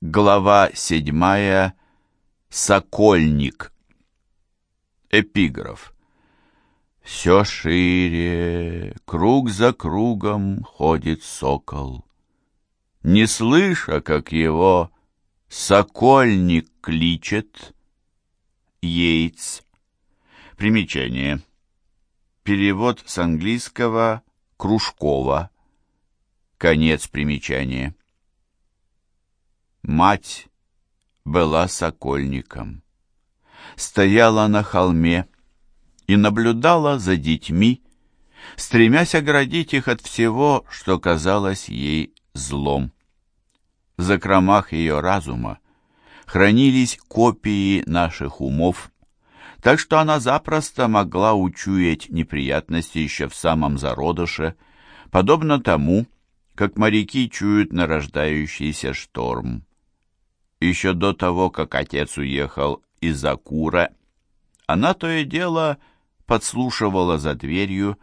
Глава седьмая. Сокольник. Эпиграф. Все шире, круг за кругом ходит сокол. Не слыша, как его сокольник кличет, Йейтс. Примечание. Перевод с английского Кружкова. Конец примечания. Мать была сокольником. Стояла на холме и наблюдала за детьми, стремясь оградить их от всего, что казалось ей злом. В закромах ее разума хранились копии наших умов, так что она запросто могла учуять неприятности еще в самом зародыше, подобно тому, как моряки чуют нарождающийся шторм. Еще до того, как отец уехал из Акура, она то и дело подслушивала за дверью,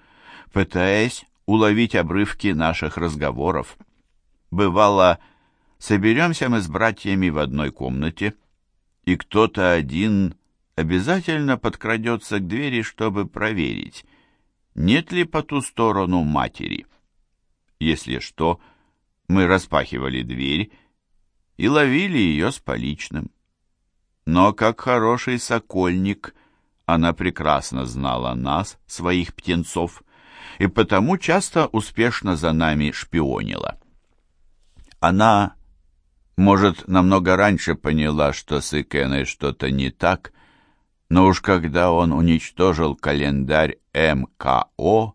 пытаясь уловить обрывки наших разговоров. Бывало, соберемся мы с братьями в одной комнате, и кто-то один обязательно подкрадется к двери, чтобы проверить, нет ли по ту сторону матери. Если что, мы распахивали дверь и ловили ее с поличным. Но как хороший сокольник она прекрасно знала нас, своих птенцов, и потому часто успешно за нами шпионила. Она, может, намного раньше поняла, что с Икеной что-то не так, но уж когда он уничтожил календарь МКО,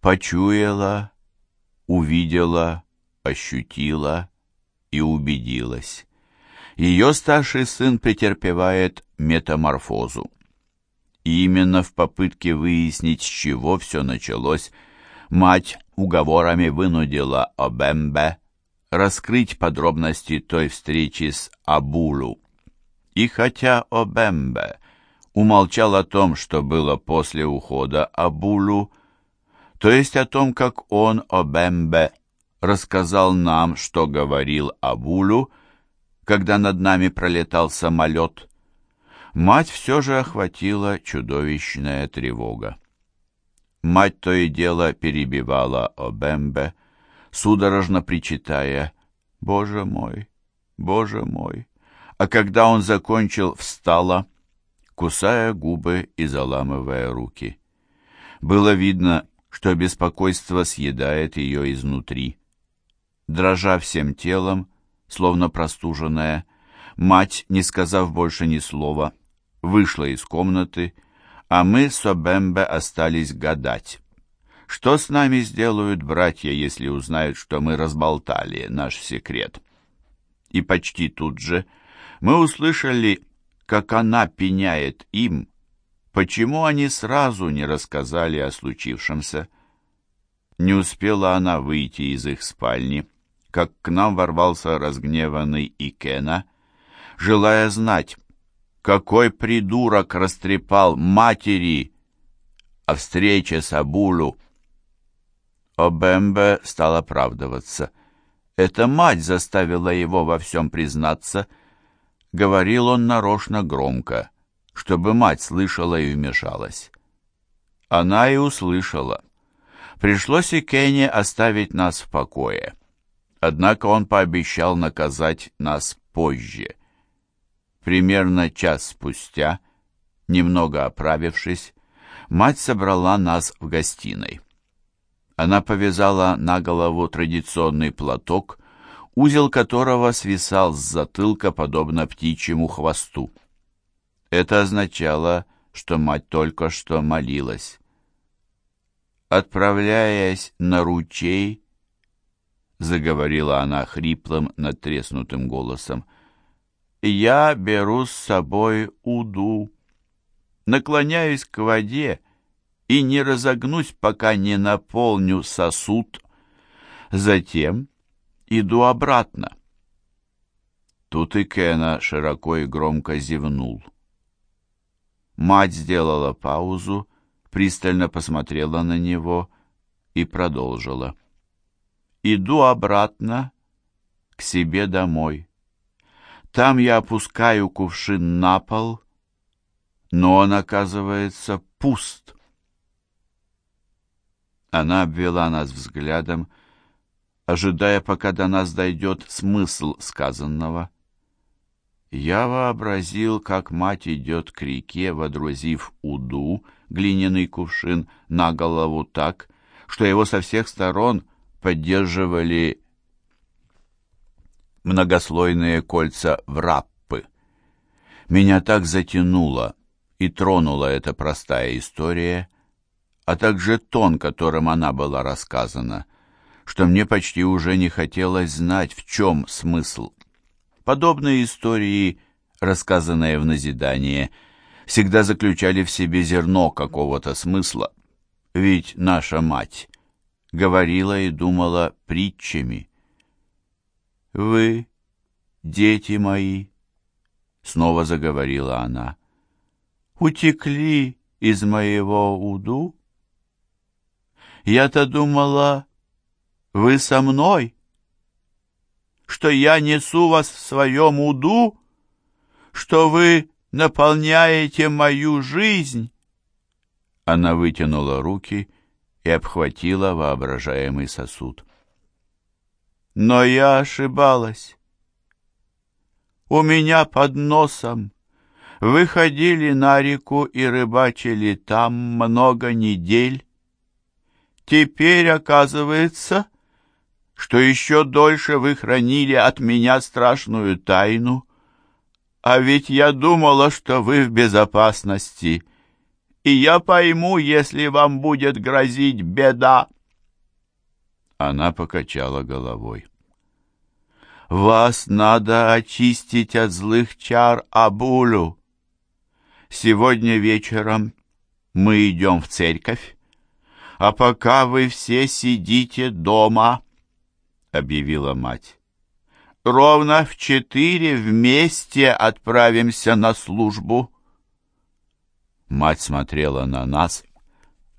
почуяла, увидела, ощутила и убедилась. Ее старший сын претерпевает метаморфозу. И именно в попытке выяснить, с чего все началось, мать уговорами вынудила Обембе раскрыть подробности той встречи с Абулу. И хотя Обембе умолчал о том, что было после ухода Абулу, то есть о том, как он, Обембе, рассказал нам, что говорил Абулу, когда над нами пролетал самолет, мать все же охватила чудовищная тревога. Мать то и дело перебивала Обембе, судорожно причитая «Боже мой, Боже мой!» А когда он закончил, встала, кусая губы и заламывая руки. Было видно, что беспокойство съедает ее изнутри. Дрожа всем телом, словно простуженная, мать, не сказав больше ни слова, вышла из комнаты, а мы с Обембе остались гадать. Что с нами сделают братья, если узнают, что мы разболтали наш секрет? И почти тут же мы услышали, как она пеняет им, почему они сразу не рассказали о случившемся. Не успела она выйти из их спальни, как к нам ворвался разгневанный Икена, желая знать, какой придурок растрепал матери о встрече с Абулу. Обембе стал оправдываться. Эта мать заставила его во всем признаться. Говорил он нарочно громко, чтобы мать слышала и вмешалась. Она и услышала. Пришлось и Кене оставить нас в покое. Однако он пообещал наказать нас позже. Примерно час спустя, немного оправившись, мать собрала нас в гостиной. Она повязала на голову традиционный платок, узел которого свисал с затылка, подобно птичьему хвосту. Это означало, что мать только что молилась. Отправляясь на ручей, — заговорила она хриплым, натреснутым голосом. «Я беру с собой уду, наклоняюсь к воде и не разогнусь, пока не наполню сосуд. Затем иду обратно». Тут и Кена широко и громко зевнул. Мать сделала паузу, пристально посмотрела на него и продолжила. — иду обратно к себе домой. Там я опускаю кувшин на пол, но он оказывается пуст. Она обвела нас взглядом, ожидая, пока до нас дойдет смысл сказанного. Я вообразил, как мать идет к реке, водрузив уду, глиняный кувшин, на голову так, что его со всех сторон поддерживали многослойные кольца враппы. Меня так затянуло и тронула эта простая история, а также тон, которым она была рассказана, что мне почти уже не хотелось знать, в чем смысл. Подобные истории, рассказанные в назидание, всегда заключали в себе зерно какого-то смысла, ведь наша мать говорила и думала притчами. «Вы, дети мои», — снова заговорила она, — «утекли из моего уду? Я-то думала, вы со мной, что я несу вас в своем уду, что вы наполняете мою жизнь». Она вытянула руки и обхватила воображаемый сосуд. Но я ошибалась. У меня под носом выходили на реку и рыбачили там много недель. Теперь оказывается, что еще дольше вы хранили от меня страшную тайну. А ведь я думала, что вы в безопасности, и я пойму, если вам будет грозить беда. Она покачала головой. «Вас надо очистить от злых чар Абулю. Сегодня вечером мы идем в церковь, а пока вы все сидите дома», — объявила мать. «Ровно в четыре вместе отправимся на службу». Мать смотрела на нас,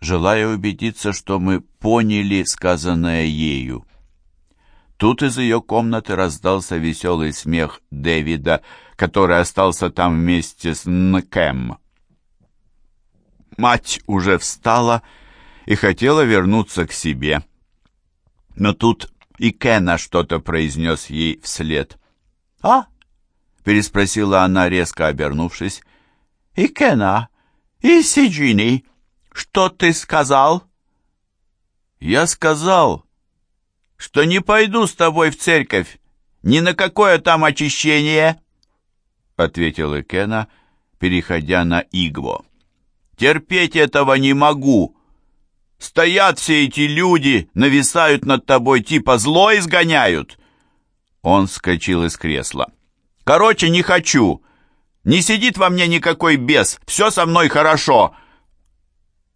желая убедиться, что мы поняли сказанное ею. Тут из ее комнаты раздался веселый смех Дэвида, который остался там вместе с Нкэм. Мать уже встала и хотела вернуться к себе. Но тут и Кена что-то произнес ей вслед. «А?» — переспросила она, резко обернувшись. «И Кена? И Сиджини?» Что ты сказал? Я сказал, что не пойду с тобой в церковь, ни на какое там очищение, ответил Экена, переходя на Игво. Терпеть этого не могу. Стоят все эти люди, нависают над тобой, типа зло изгоняют. Он вскочил из кресла. Короче, не хочу. Не сидит во мне никакой бес, все со мной хорошо.